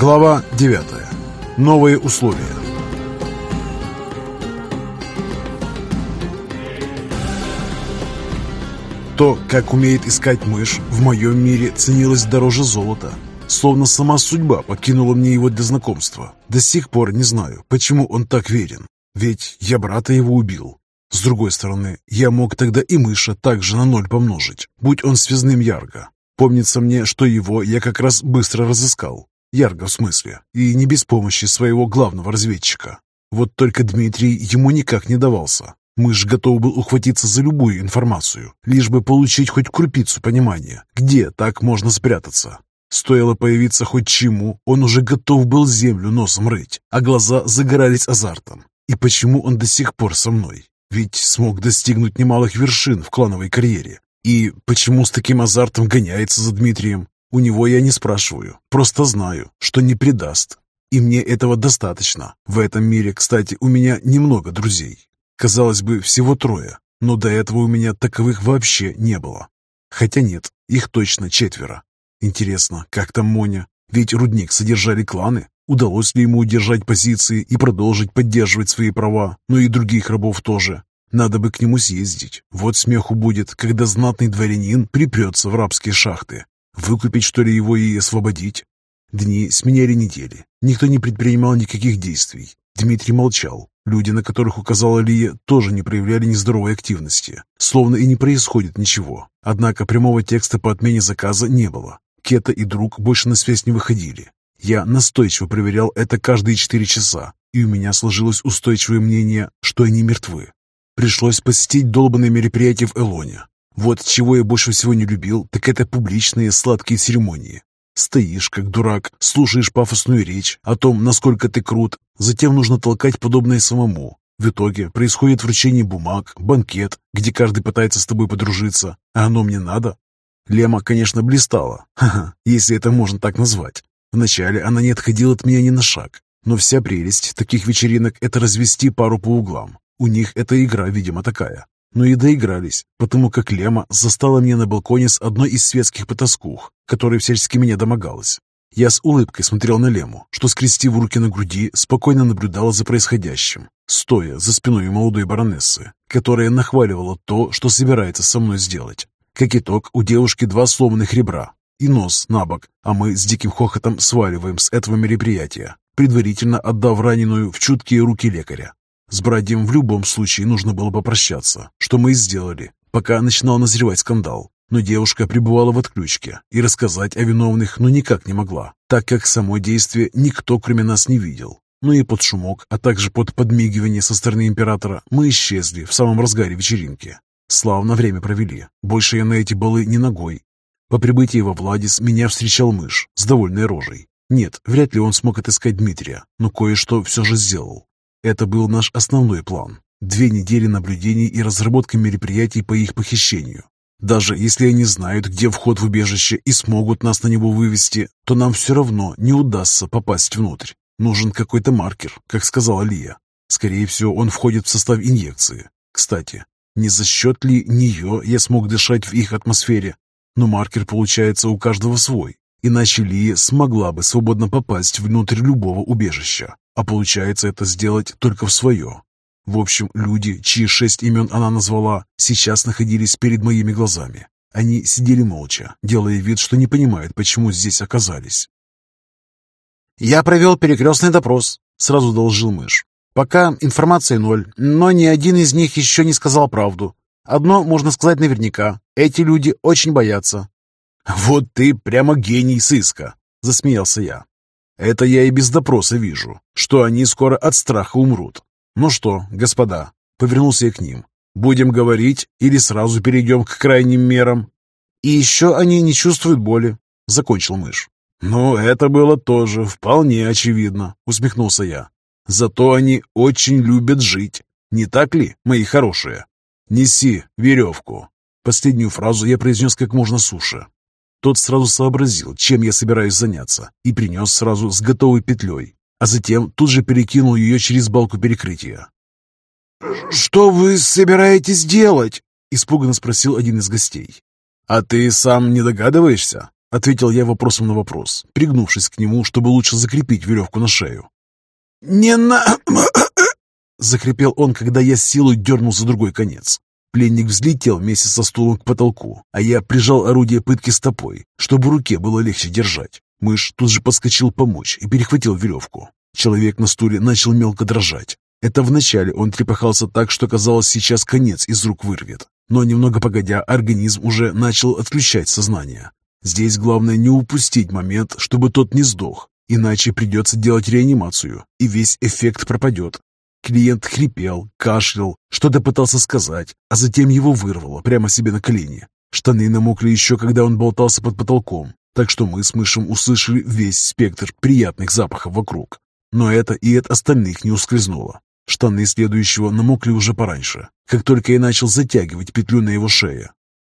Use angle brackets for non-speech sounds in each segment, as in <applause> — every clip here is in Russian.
Глава 9. Новые условия. То, как умеет искать мышь, в моем мире ценилось дороже золота. Словно сама судьба покинула мне его для знакомства. До сих пор не знаю, почему он так верен. Ведь я брата его убил. С другой стороны, я мог тогда и мыша также на ноль помножить, будь он связным Ярго. Помнится мне, что его я как раз быстро разыскал. Ярго в смысле, и не без помощи своего главного разведчика. Вот только Дмитрий ему никак не давался. Мышь готов был ухватиться за любую информацию, лишь бы получить хоть крупицу понимания, где так можно спрятаться. Стоило появиться хоть чему, он уже готов был землю носом рыть, а глаза загорались азартом. И почему он до сих пор со мной? Ведь смог достигнуть немалых вершин в клановой карьере. И почему с таким азартом гоняется за Дмитрием? У него я не спрашиваю, просто знаю, что не предаст. И мне этого достаточно. В этом мире, кстати, у меня немного друзей. Казалось бы, всего трое, но до этого у меня таковых вообще не было. Хотя нет, их точно четверо. Интересно, как там Моня? Ведь рудник содержали кланы. Удалось ли ему удержать позиции и продолжить поддерживать свои права, ну и других рабов тоже? Надо бы к нему съездить. Вот смеху будет, когда знатный дворянин припрется в рабские шахты. Выкупить, что ли, его и освободить? Дни сменяли недели. Никто не предпринимал никаких действий. Дмитрий молчал. Люди, на которых указала Лия, тоже не проявляли нездоровой активности. Словно и не происходит ничего. Однако прямого текста по отмене заказа не было. Кета и друг больше на связь не выходили. Я настойчиво проверял это каждые четыре часа, и у меня сложилось устойчивое мнение, что они мертвы. Пришлось посетить долбанное мероприятие в Элоне. Вот чего я больше всего не любил, так это публичные сладкие церемонии. Стоишь, как дурак, слушаешь пафосную речь о том, насколько ты крут, затем нужно толкать подобное самому. В итоге происходит вручение бумаг, банкет, где каждый пытается с тобой подружиться, а оно мне надо. Лема, конечно, блистала, ха-ха, если это можно так назвать. Вначале она не отходила от меня ни на шаг, но вся прелесть таких вечеринок – это развести пару по углам. У них эта игра, видимо, такая. Но и доигрались, потому как Лема застала меня на балконе с одной из светских потаскух, которая всячески меня домогалась. Я с улыбкой смотрел на Лему, что, скрестив руки на груди, спокойно наблюдала за происходящим, стоя за спиной молодой баронессы, которая нахваливала то, что собирается со мной сделать. Как итог, у девушки два сломанных ребра и нос на бок, а мы с диким хохотом сваливаем с этого мероприятия, предварительно отдав раненую в чуткие руки лекаря. С братьем в любом случае нужно было попрощаться, что мы и сделали, пока начинал назревать скандал. Но девушка пребывала в отключке и рассказать о виновных ну никак не могла, так как само действие никто кроме нас не видел. Ну и под шумок, а также под подмигивание со стороны императора мы исчезли в самом разгаре вечеринки. Славно время провели, больше я на эти балы не ногой. По прибытии во Владис меня встречал мышь с довольной рожей. Нет, вряд ли он смог отыскать Дмитрия, но кое-что все же сделал. Это был наш основной план. Две недели наблюдений и разработка мероприятий по их похищению. Даже если они знают, где вход в убежище и смогут нас на него вывести, то нам все равно не удастся попасть внутрь. Нужен какой-то маркер, как сказала Лия. Скорее всего, он входит в состав инъекции. Кстати, не за счет ли нее я смог дышать в их атмосфере? Но маркер получается у каждого свой. Иначе Лия смогла бы свободно попасть внутрь любого убежища. А получается это сделать только в свое. В общем, люди, чьи шесть имен она назвала, сейчас находились перед моими глазами. Они сидели молча, делая вид, что не понимают, почему здесь оказались. «Я провел перекрестный допрос», — сразу должил мышь. «Пока информация ноль, но ни один из них еще не сказал правду. Одно можно сказать наверняка. Эти люди очень боятся». «Вот ты прямо гений сыска», — засмеялся я. Это я и без допроса вижу, что они скоро от страха умрут. Ну что, господа, повернулся я к ним. Будем говорить или сразу перейдем к крайним мерам? И еще они не чувствуют боли, закончил мышь. «Ну, это было тоже вполне очевидно», — усмехнулся я. «Зато они очень любят жить. Не так ли, мои хорошие? Неси веревку». Последнюю фразу я произнес как можно суше, тот сразу сообразил, чем я собираюсь заняться, и принес сразу с готовой петлей, а затем тут же перекинул ее через балку перекрытия. «Что вы собираетесь делать?» — испуганно спросил один из гостей. «А ты сам не догадываешься?» — ответил я вопросом на вопрос, пригнувшись к нему, чтобы лучше закрепить веревку на шею. «Не на...» <coughs> — захрипел он, когда я с силой дернул за другой конец. Пленник взлетел вместе со стулом к потолку, а я прижал орудие пытки стопой, чтобы руке было легче держать. Мышь тут же подскочил помочь и перехватил веревку. Человек на стуле начал мелко дрожать. Это вначале он трепыхался так, что казалось, сейчас конец из рук вырвет. Но немного погодя, организм уже начал отключать сознание. Здесь главное не упустить момент, чтобы тот не сдох, иначе придется делать реанимацию, и весь эффект пропадет. Клиент хрипел, кашлял, что-то пытался сказать, а затем его вырвало прямо себе на колени. Штаны намокли еще, когда он болтался под потолком, так что мы с мышем услышали весь спектр приятных запахов вокруг. Но это и от остальных не ускользнуло. Штаны следующего намокли уже пораньше, как только я начал затягивать петлю на его шее.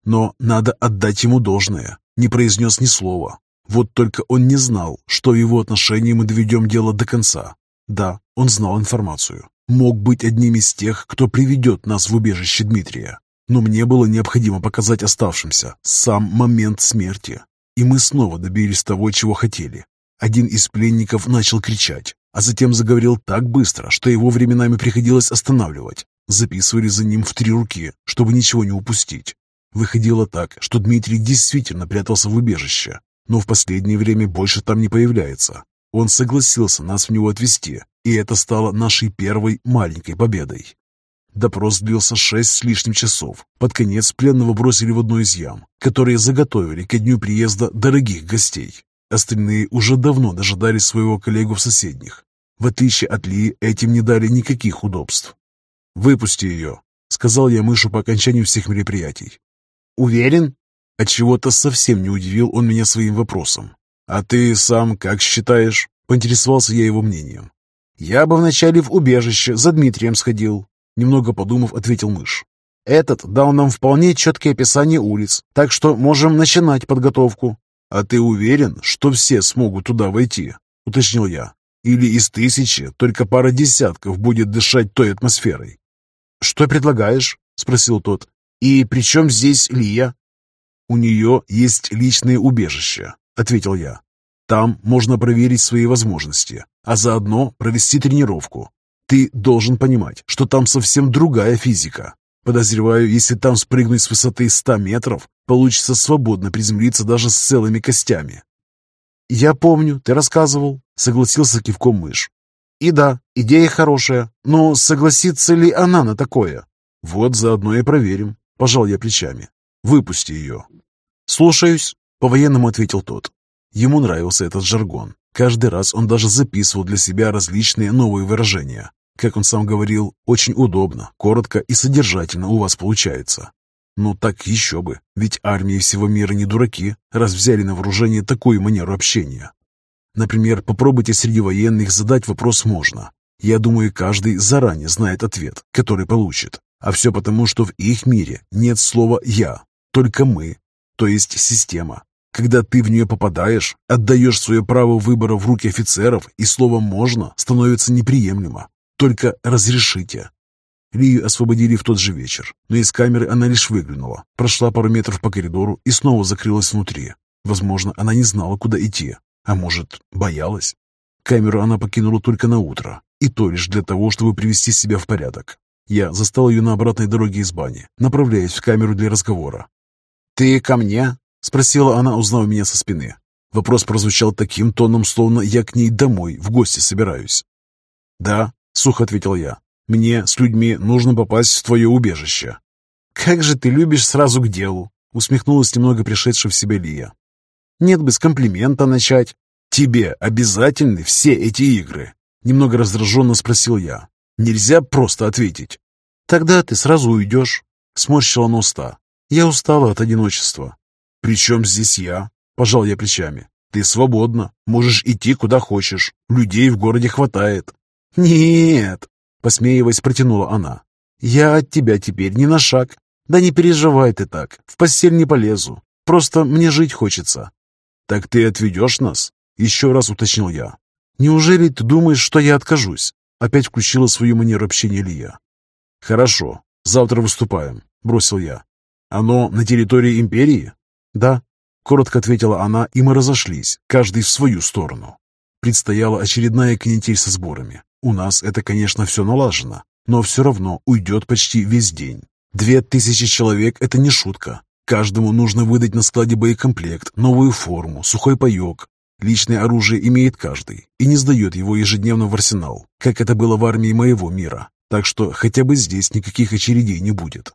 Но надо отдать ему должное. Не произнес ни слова. Вот только он не знал, что в его отношении мы доведем дело до конца. Да, он знал информацию. Мог быть одним из тех, кто приведет нас в убежище Дмитрия. Но мне было необходимо показать оставшимся сам момент смерти. И мы снова добились того, чего хотели. Один из пленников начал кричать, а затем заговорил так быстро, что его временами приходилось останавливать. Записывали за ним в три руки, чтобы ничего не упустить. Выходило так, что Дмитрий действительно прятался в убежище, но в последнее время больше там не появляется. Он согласился нас в него отвезти, и это стало нашей первой маленькой победой. Допрос длился шесть с лишним часов. Под конец пленного бросили в одну из ям, которые заготовили ко дню приезда дорогих гостей. Остальные уже давно дожидались своего коллегу в соседних. В отличие от Ли, этим не дали никаких удобств. «Выпусти ее», — сказал я мышу по окончанию всех мероприятий. «Уверен?» Отчего-то совсем не удивил он меня своим вопросом. «А ты сам как считаешь?» — поинтересовался я его мнением. «Я бы вначале в убежище за Дмитрием сходил», — немного подумав, ответил мышь. «Этот дал нам вполне четкое описание улиц, так что можем начинать подготовку». «А ты уверен, что все смогут туда войти?» — уточнил я. «Или из тысячи только пара десятков будет дышать той атмосферой?» «Что предлагаешь?» — спросил тот. «И при чем здесь Лия?» «У нее есть личное убежище», — ответил я. Там можно проверить свои возможности, а заодно провести тренировку. Ты должен понимать, что там совсем другая физика. Подозреваю, если там спрыгнуть с высоты 100 метров, получится свободно приземлиться даже с целыми костями. «Я помню, ты рассказывал», — согласился кивком мышь. «И да, идея хорошая, но согласится ли она на такое?» «Вот заодно и проверим», — пожал я плечами. «Выпусти ее». «Слушаюсь», — по-военному ответил тот. Ему нравился этот жаргон. Каждый раз он даже записывал для себя различные новые выражения. Как он сам говорил, очень удобно, коротко и содержательно у вас получается. Ну так еще бы, ведь армии всего мира не дураки, раз взяли на вооружение такую манеру общения. Например, попробуйте среди военных задать вопрос можно. Я думаю, каждый заранее знает ответ, который получит. А все потому, что в их мире нет слова «я», только «мы», то есть система. Когда ты в нее попадаешь, отдаешь свое право выбора в руки офицеров, и слово «можно» становится неприемлемо. Только разрешите. Лию освободили в тот же вечер, но из камеры она лишь выглянула, прошла пару метров по коридору и снова закрылась внутри. Возможно, она не знала, куда идти, а может, боялась. Камеру она покинула только на утро, и то лишь для того, чтобы привести себя в порядок. Я застал ее на обратной дороге из бани, направляясь в камеру для разговора. «Ты ко мне?» — спросила она, узнав меня со спины. Вопрос прозвучал таким тоном, словно я к ней домой, в гости собираюсь. «Да», — сухо ответил я, — «мне с людьми нужно попасть в твое убежище». «Как же ты любишь сразу к делу», — усмехнулась немного пришедшая в себя Лия. «Нет бы с комплимента начать». «Тебе обязательны все эти игры?» Немного раздраженно спросил я. «Нельзя просто ответить». «Тогда ты сразу уйдешь», — сморщила она уста. «Я устала от одиночества. «При чем здесь я?» – пожал я плечами. «Ты свободна, можешь идти куда хочешь. Людей в городе хватает». «Нет!» – посмеиваясь, протянула она. «Я от тебя теперь не на шаг. Да не переживай ты так, в постель не полезу. Просто мне жить хочется». «Так ты отведешь нас?» – еще раз уточнил я. «Неужели ты думаешь, что я откажусь?» Опять включила свою манеру общения Лия. «Хорошо, завтра выступаем», – бросил я. «Оно на территории империи?» «Да». Коротко ответила она, и мы разошлись, каждый в свою сторону. Предстояла очередная канитель со сборами. У нас это, конечно, все налажено, но все равно уйдет почти весь день. Две тысячи человек – это не шутка. Каждому нужно выдать на складе боекомплект, новую форму, сухой паек. Личное оружие имеет каждый и не сдает его ежедневно в арсенал, как это было в армии моего мира. Так что хотя бы здесь никаких очередей не будет.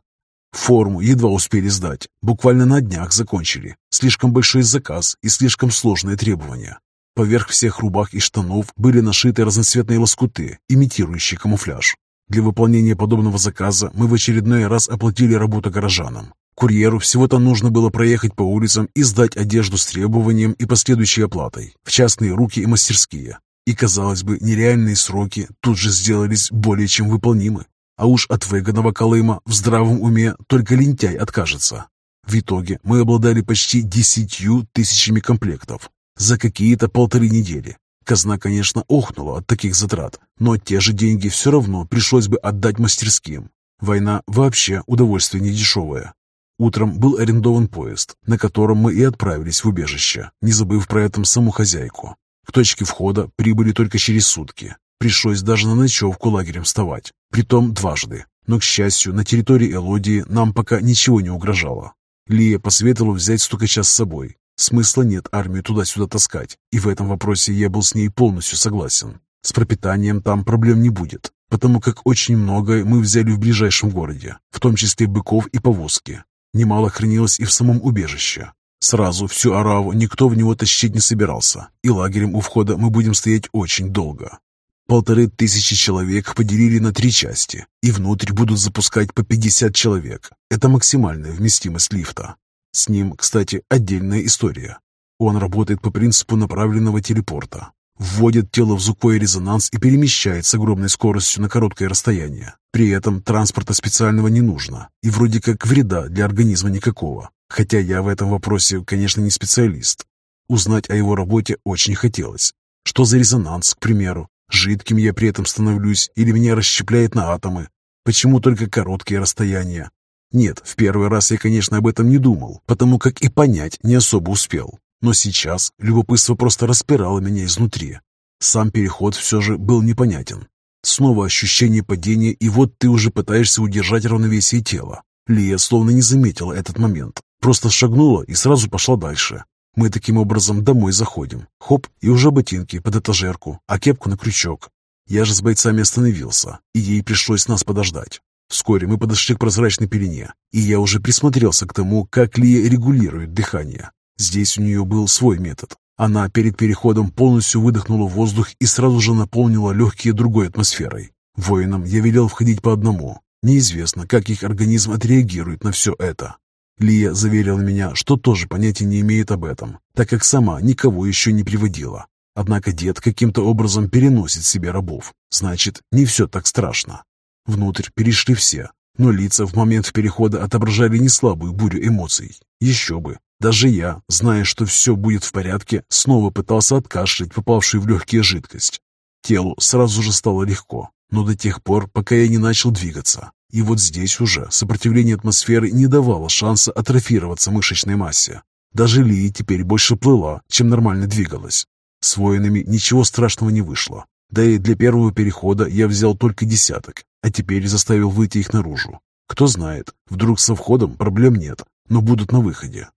Форму едва успели сдать, буквально на днях закончили. Слишком большой заказ и слишком сложные требования. Поверх всех рубах и штанов были нашиты разноцветные лоскуты, имитирующие камуфляж. Для выполнения подобного заказа мы в очередной раз оплатили работу горожанам. Курьеру всего-то нужно было проехать по улицам и сдать одежду с требованием и последующей оплатой в частные руки и мастерские. И, казалось бы, нереальные сроки тут же сделались более чем выполнимы. А уж от выгодного Колыма в здравом уме только лентяй откажется. В итоге мы обладали почти десятью тысячами комплектов за какие-то полторы недели. Казна, конечно, охнула от таких затрат, но те же деньги все равно пришлось бы отдать мастерским. Война вообще удовольствие не дешевое. Утром был арендован поезд, на котором мы и отправились в убежище, не забыв про этом саму хозяйку. К точке входа прибыли только через сутки. Пришлось даже на ночевку лагерем вставать, притом дважды. Но, к счастью, на территории Элодии нам пока ничего не угрожало. Лия посоветовала взять стукача с собой. Смысла нет армию туда-сюда таскать, и в этом вопросе я был с ней полностью согласен. С пропитанием там проблем не будет, потому как очень многое мы взяли в ближайшем городе, в том числе быков и повозки. Немало хранилось и в самом убежище. Сразу всю ораву никто в него тащить не собирался, и лагерем у входа мы будем стоять очень долго. Полторы тысячи человек поделили на три части, и внутрь будут запускать по 50 человек. Это максимальная вместимость лифта. С ним, кстати, отдельная история. Он работает по принципу направленного телепорта. Вводит тело в звуковой резонанс и перемещает с огромной скоростью на короткое расстояние. При этом транспорта специального не нужно, и вроде как вреда для организма никакого. Хотя я в этом вопросе, конечно, не специалист. Узнать о его работе очень хотелось. Что за резонанс, к примеру? Жидким я при этом становлюсь или меня расщепляет на атомы? Почему только короткие расстояния? Нет, в первый раз я, конечно, об этом не думал, потому как и понять не особо успел. Но сейчас любопытство просто распирало меня изнутри. Сам переход все же был непонятен. Снова ощущение падения, и вот ты уже пытаешься удержать равновесие тела. Лия словно не заметила этот момент. Просто шагнула и сразу пошла дальше. Мы таким образом домой заходим. Хоп, и уже ботинки под этажерку, а кепку на крючок. Я же с бойцами остановился, и ей пришлось нас подождать. Вскоре мы подошли к прозрачной пелене, и я уже присмотрелся к тому, как Лия регулирует дыхание. Здесь у нее был свой метод. Она перед переходом полностью выдохнула воздух и сразу же наполнила легкие другой атмосферой. Воинам я велел входить по одному. Неизвестно, как их организм отреагирует на все это. Лия заверила меня, что тоже понятия не имеет об этом, так как сама никого еще не приводила. Однако дед каким-то образом переносит себе рабов. Значит, не все так страшно. Внутрь перешли все, но лица в момент перехода отображали не слабую бурю эмоций. Еще бы, даже я, зная, что все будет в порядке, снова пытался откашлять попавшую в легкие жидкость. Телу сразу же стало легко, но до тех пор, пока я не начал двигаться. И вот здесь уже сопротивление атмосферы не давало шанса атрофироваться мышечной массе. Даже Лия теперь больше плыла, чем нормально двигалась. С воинами ничего страшного не вышло. Да и для первого перехода я взял только десяток, а теперь заставил выйти их наружу. Кто знает, вдруг со входом проблем нет, но будут на выходе.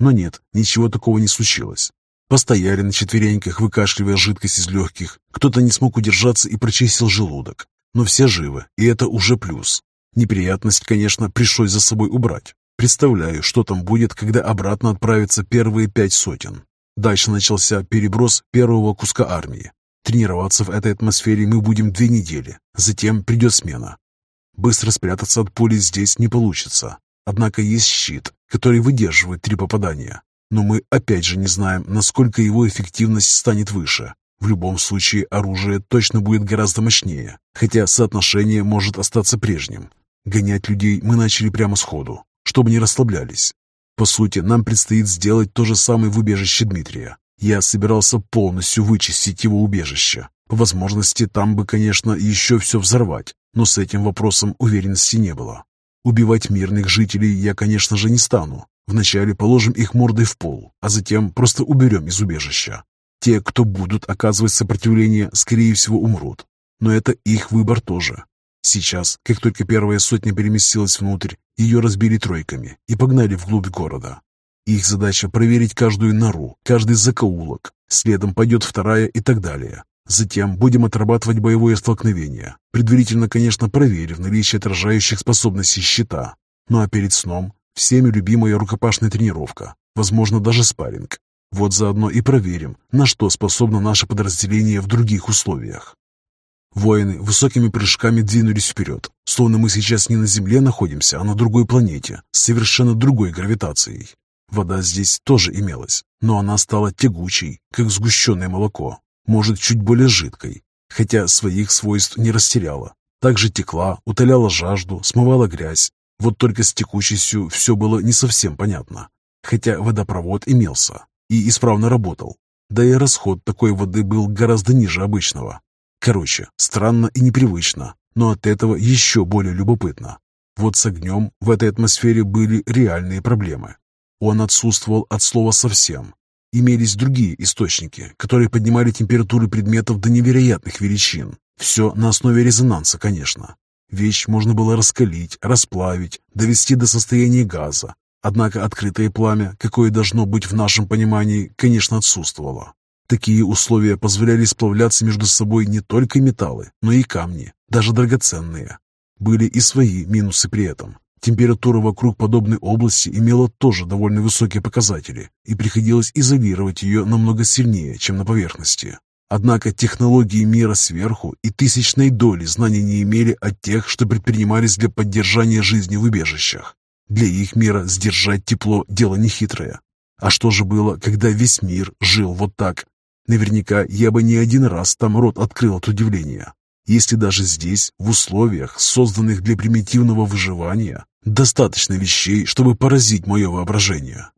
Но нет, ничего такого не случилось. Постояли на четвереньках, выкашливая жидкость из легких. Кто-то не смог удержаться и прочистил желудок. Но все живы, и это уже плюс. Неприятность, конечно, пришлось за собой убрать. Представляю, что там будет, когда обратно отправятся первые пять сотен. Дальше начался переброс первого куска армии. Тренироваться в этой атмосфере мы будем две недели, затем придет смена. Быстро спрятаться от пули здесь не получится. Однако есть щит, который выдерживает три попадания. Но мы опять же не знаем, насколько его эффективность станет выше. В любом случае оружие точно будет гораздо мощнее, хотя соотношение может остаться прежним. Гонять людей мы начали прямо сходу, чтобы не расслаблялись. По сути, нам предстоит сделать то же самое в убежище Дмитрия. Я собирался полностью вычистить его убежище. По возможности, там бы, конечно, еще все взорвать, но с этим вопросом уверенности не было. Убивать мирных жителей я, конечно же, не стану, Вначале положим их мордой в пол, а затем просто уберем из убежища. Те, кто будут оказывать сопротивление, скорее всего, умрут. Но это их выбор тоже. Сейчас, как только первая сотня переместилась внутрь, ее разбили тройками и погнали вглубь города. Их задача проверить каждую нору, каждый закоулок. Следом пойдет вторая и так далее. Затем будем отрабатывать боевое столкновение, предварительно, конечно, проверив наличие отражающих способностей щита. Ну а перед сном всеми любимая рукопашная тренировка, возможно, даже спарринг. Вот заодно и проверим, на что способно наше подразделение в других условиях. Воины высокими прыжками двинулись вперед, словно мы сейчас не на Земле находимся, а на другой планете, с совершенно другой гравитацией. Вода здесь тоже имелась, но она стала тягучей, как сгущенное молоко, может, чуть более жидкой, хотя своих свойств не растеряла. Также текла, утоляла жажду, смывала грязь. Вот только с текучестью все было не совсем понятно. Хотя водопровод имелся и исправно работал. Да и расход такой воды был гораздо ниже обычного. Короче, странно и непривычно, но от этого еще более любопытно. Вот с огнем в этой атмосфере были реальные проблемы. Он отсутствовал от слова совсем, Имелись другие источники, которые поднимали температуры предметов до невероятных величин. Все на основе резонанса, конечно. Вещь можно было раскалить, расплавить, довести до состояния газа. Однако открытое пламя, какое должно быть в нашем понимании, конечно, отсутствовало. Такие условия позволяли сплавляться между собой не только металлы, но и камни, даже драгоценные. Были и свои минусы при этом. Температура вокруг подобной области имела тоже довольно высокие показатели, и приходилось изолировать ее намного сильнее, чем на поверхности. Однако технологии мира сверху и тысячной доли знаний не имели от тех, что предпринимались для поддержания жизни в убежищах. Для их мира сдержать тепло – дело нехитрое. А что же было, когда весь мир жил вот так? Наверняка я бы не один раз там рот открыл от удивления. Если даже здесь, в условиях, созданных для примитивного выживания, достаточно вещей, чтобы поразить мое воображение.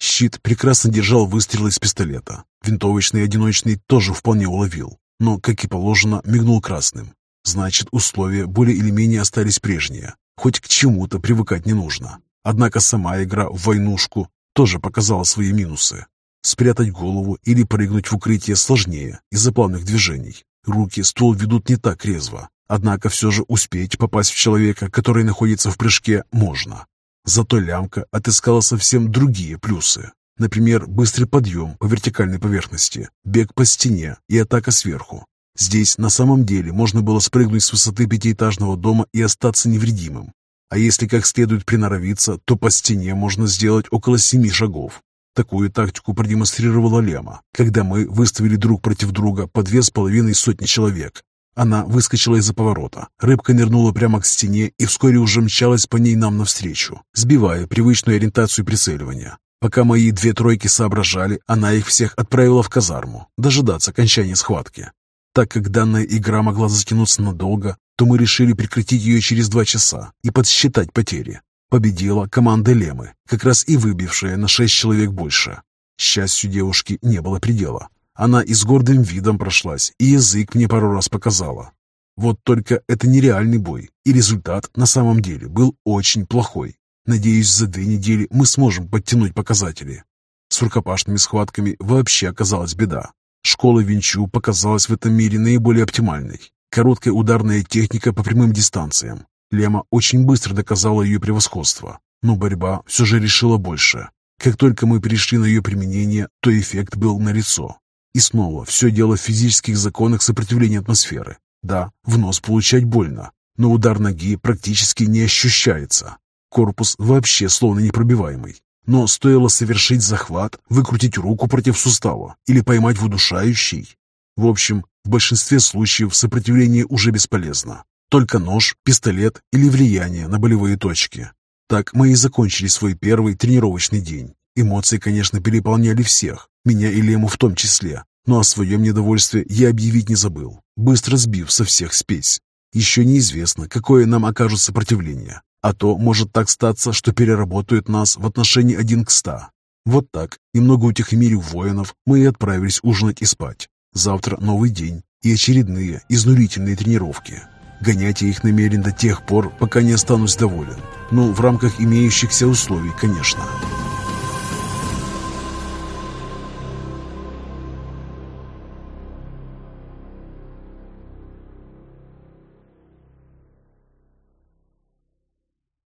Щит прекрасно держал выстрел из пистолета. Винтовочный одиночный тоже вполне уловил, но, как и положено, мигнул красным. Значит, условия более или менее остались прежние. Хоть к чему-то привыкать не нужно. Однако сама игра в войнушку тоже показала свои минусы. Спрятать голову или прыгнуть в укрытие сложнее из-за плавных движений. Руки ствол ведут не так резво, однако все же успеть попасть в человека, который находится в прыжке, можно. Зато лямка отыскала совсем другие плюсы. Например, быстрый подъем по вертикальной поверхности, бег по стене и атака сверху. Здесь на самом деле можно было спрыгнуть с высоты пятиэтажного дома и остаться невредимым. А если как следует приноровиться, то по стене можно сделать около семи шагов. Такую тактику продемонстрировала Лема, когда мы выставили друг против друга по две с половиной сотни человек. Она выскочила из-за поворота, рыбка нырнула прямо к стене и вскоре уже мчалась по ней нам навстречу, сбивая привычную ориентацию прицеливания. Пока мои две тройки соображали, она их всех отправила в казарму, дожидаться окончания схватки. Так как данная игра могла затянуться надолго, то мы решили прекратить ее через два часа и подсчитать потери. Победила команда Лемы, как раз и выбившая на шесть человек больше. Счастью девушки не было предела. Она и с гордым видом прошлась, и язык мне пару раз показала. Вот только это нереальный бой, и результат на самом деле был очень плохой. Надеюсь, за две недели мы сможем подтянуть показатели. С рукопашными схватками вообще оказалась беда. Школа Винчу показалась в этом мире наиболее оптимальной. Короткая ударная техника по прямым дистанциям, Лема очень быстро доказала ее превосходство, но борьба все же решила больше. Как только мы перешли на ее применение, то эффект был налицо. И снова все дело в физических законах сопротивления атмосферы. Да, в нос получать больно, но удар ноги практически не ощущается. Корпус вообще словно непробиваемый. Но стоило совершить захват, выкрутить руку против сустава или поймать в удушающий. В общем, в большинстве случаев сопротивление уже бесполезно. Только нож, пистолет или влияние на болевые точки. Так мы и закончили свой первый тренировочный день. Эмоции, конечно, переполняли всех, меня и Лему в том числе. Но о своем недовольстве я объявить не забыл, быстро сбив со всех спесь. Еще неизвестно, какое нам окажет сопротивление. А то может так статься, что переработают нас в отношении один к ста. Вот так, немного утихомирив воинов, мы и отправились ужинать и спать. Завтра новый день и очередные изнурительные тренировки. Гонять я их намерен до тех пор, пока не останусь доволен. Ну, в рамках имеющихся условий, конечно.